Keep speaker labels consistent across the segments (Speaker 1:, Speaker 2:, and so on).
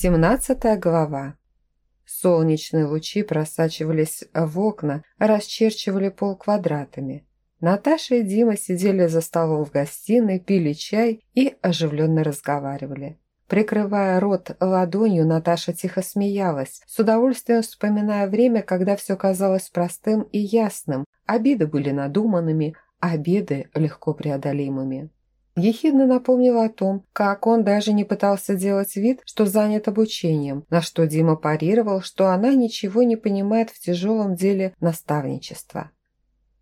Speaker 1: Семнадцатая глава. Солнечные лучи просачивались в окна, расчерчивали пол квадратами. Наташа и Дима сидели за столом в гостиной, пили чай и оживленно разговаривали. Прикрывая рот ладонью, Наташа тихо смеялась, с удовольствием вспоминая время, когда все казалось простым и ясным, обиды были надуманными, обиды легко преодолимыми. Ехидно напомнила о том, как он даже не пытался делать вид, что занят обучением, на что Дима парировал, что она ничего не понимает в тяжелом деле наставничества.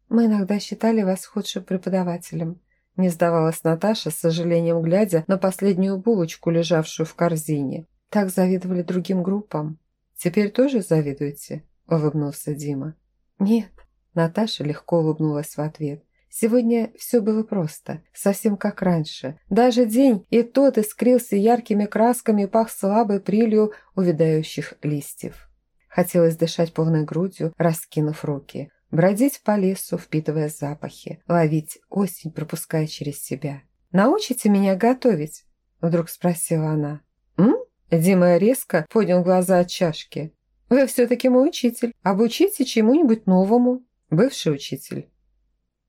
Speaker 1: «Мы иногда считали вас худшим преподавателем», не сдавалась Наташа, с сожалением глядя на последнюю булочку, лежавшую в корзине. «Так завидовали другим группам». «Теперь тоже завидуете?» – улыбнулся Дима. «Нет». Наташа легко улыбнулась в ответ. Сегодня все было просто, совсем как раньше. Даже день и тот искрился яркими красками и пах слабой прилью увядающих листьев. Хотелось дышать полной грудью, раскинув руки. Бродить по лесу, впитывая запахи. Ловить осень, пропуская через себя. «Научите меня готовить?» Вдруг спросила она. «М?» Дима резко поднял глаза от чашки. «Вы все-таки мой учитель. Обучите чему-нибудь новому». «Бывший учитель».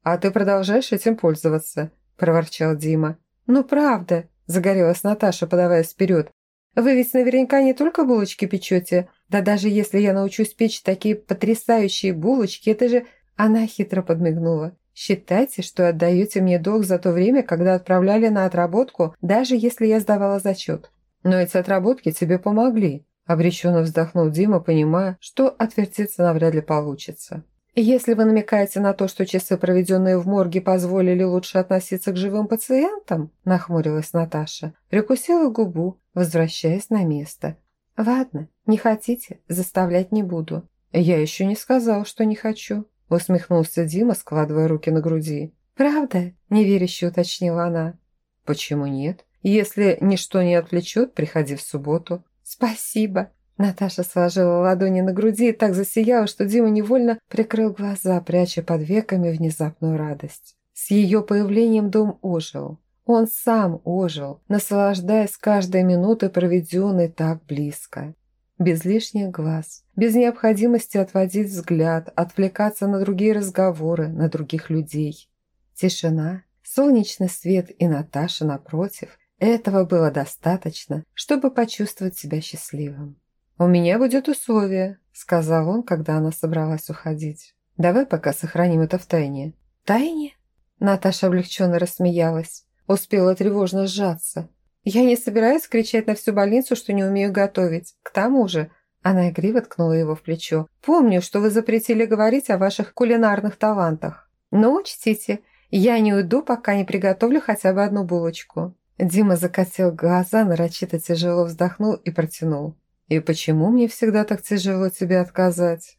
Speaker 1: «А ты продолжаешь этим пользоваться», – проворчал Дима. «Ну правда», – загорелась Наташа, подаваясь вперед. «Вы ведь наверняка не только булочки печете. Да даже если я научусь печь такие потрясающие булочки, это же...» Она хитро подмигнула. «Считайте, что отдаете мне долг за то время, когда отправляли на отработку, даже если я сдавала зачет. Но эти отработки тебе помогли», – обреченно вздохнул Дима, понимая, что отвертеться навряд ли получится. «Если вы намекаете на то, что часы, проведенные в морге, позволили лучше относиться к живым пациентам», – нахмурилась Наташа, прикусила губу, возвращаясь на место. «Ладно, не хотите, заставлять не буду». «Я еще не сказал, что не хочу», – усмехнулся Дима, складывая руки на груди. «Правда?» – неверяще уточнила она. «Почему нет? Если ничто не отвлечет, приходи в субботу». «Спасибо», Наташа сложила ладони на груди и так засияла, что Дима невольно прикрыл глаза, пряча под веками внезапную радость. С ее появлением дом ожил. Он сам ожил, наслаждаясь каждой минутой, проведенной так близко. Без лишних глаз, без необходимости отводить взгляд, отвлекаться на другие разговоры, на других людей. Тишина, солнечный свет и Наташа напротив – этого было достаточно, чтобы почувствовать себя счастливым. «У меня будет условие», – сказал он, когда она собралась уходить. «Давай пока сохраним это в тайне». «Тайне?» Наташа облегченно рассмеялась. Успела тревожно сжаться. «Я не собираюсь кричать на всю больницу, что не умею готовить. К тому же...» Она игриво ткнула его в плечо. «Помню, что вы запретили говорить о ваших кулинарных талантах. Но учтите, я не уйду, пока не приготовлю хотя бы одну булочку». Дима закатил глаза, нарочито тяжело вздохнул и протянул. И почему мне всегда так тяжело тебе отказать?»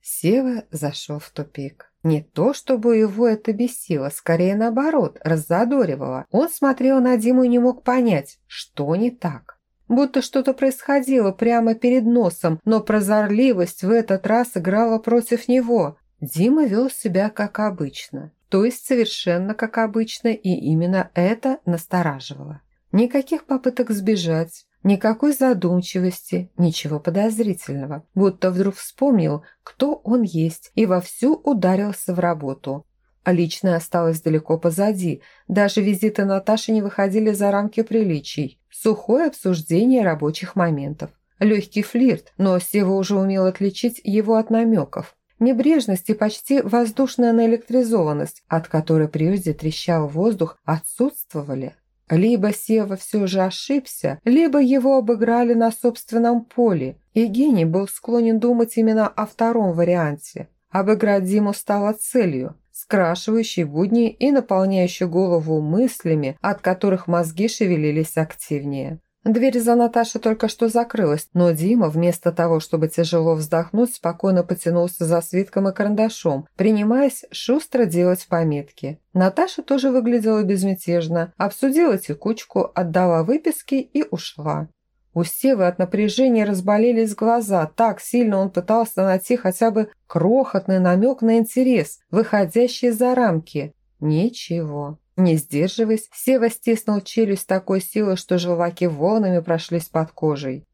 Speaker 1: Сева зашел в тупик. Не то, чтобы его это бесило, скорее наоборот, раззадоривало. Он смотрел на Диму и не мог понять, что не так. Будто что-то происходило прямо перед носом, но прозорливость в этот раз играла против него. Дима вел себя как обычно, то есть совершенно как обычно, и именно это настораживало. Никаких попыток сбежать, Никакой задумчивости, ничего подозрительного. Будто вдруг вспомнил, кто он есть, и вовсю ударился в работу. А личное осталось далеко позади. Даже визиты Наташи не выходили за рамки приличий. Сухое обсуждение рабочих моментов. Легкий флирт, но Сева уже умел отличить его от намеков. Небрежность и почти воздушная наэлектризованность, от которой прежде трещал воздух, отсутствовали. Либо Сева все же ошибся, либо его обыграли на собственном поле, и гений был склонен думать именно о втором варианте. Обыграть Диму стало целью, скрашивающей будни и наполняющей голову мыслями, от которых мозги шевелились активнее. Дверь за Наташей только что закрылась, но Дима, вместо того, чтобы тяжело вздохнуть, спокойно потянулся за свитком и карандашом, принимаясь шустро делать пометки. Наташа тоже выглядела безмятежно, обсудила текучку, отдала выписки и ушла. У Севы от напряжения разболелись глаза, так сильно он пытался найти хотя бы крохотный намек на интерес, выходящий за рамки. Ничего. Не сдерживаясь, Сева стиснул челюсть такой силой, что желваки волнами прошлись под кожей.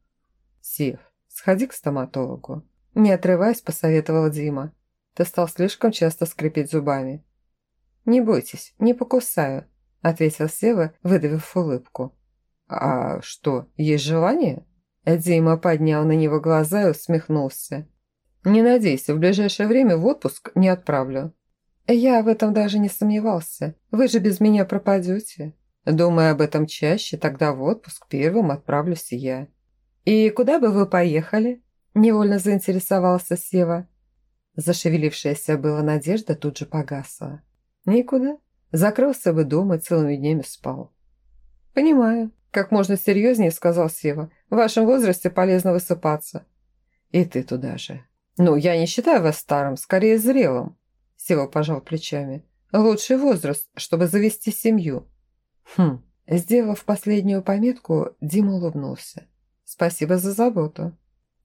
Speaker 1: «Сев, сходи к стоматологу». Не отрываясь, посоветовал Дима. «Ты стал слишком часто скрипеть зубами». «Не бойтесь, не покусаю», – ответил Сева, выдавив улыбку. «А что, есть желание?» Дима поднял на него глаза и усмехнулся. «Не надейся, в ближайшее время в отпуск не отправлю. «Я в этом даже не сомневался. Вы же без меня пропадете. Думая об этом чаще, тогда в отпуск первым отправлюсь я». «И куда бы вы поехали?» – невольно заинтересовался Сева. Зашевелившаяся была надежда тут же погасла. «Никуда. Закрылся бы дома и целыми днями спал». «Понимаю», – как можно серьезнее сказал Сева. «В вашем возрасте полезно высыпаться». «И ты туда же». «Ну, я не считаю вас старым, скорее зрелым». Сева пожал плечами. «Лучший возраст, чтобы завести семью». «Хм». Сделав последнюю пометку, Дима улыбнулся. «Спасибо за заботу».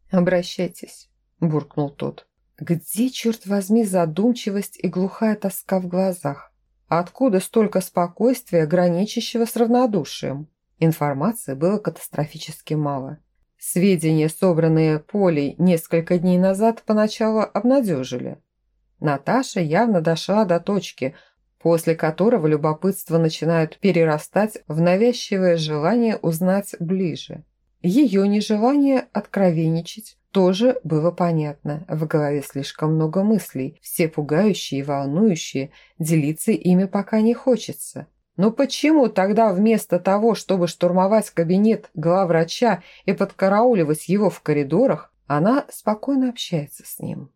Speaker 1: «Обращайтесь», – буркнул тот. «Где, черт возьми, задумчивость и глухая тоска в глазах? Откуда столько спокойствия, граничащего с равнодушием?» Информации было катастрофически мало. Сведения, собранные Полей несколько дней назад, поначалу обнадежили. Наташа явно дошла до точки, после которого любопытство начинает перерастать в навязчивое желание узнать ближе. Ее нежелание откровенничать тоже было понятно. В голове слишком много мыслей, все пугающие и волнующие, делиться ими пока не хочется. Но почему тогда вместо того, чтобы штурмовать кабинет главврача и подкарауливать его в коридорах, она спокойно общается с ним?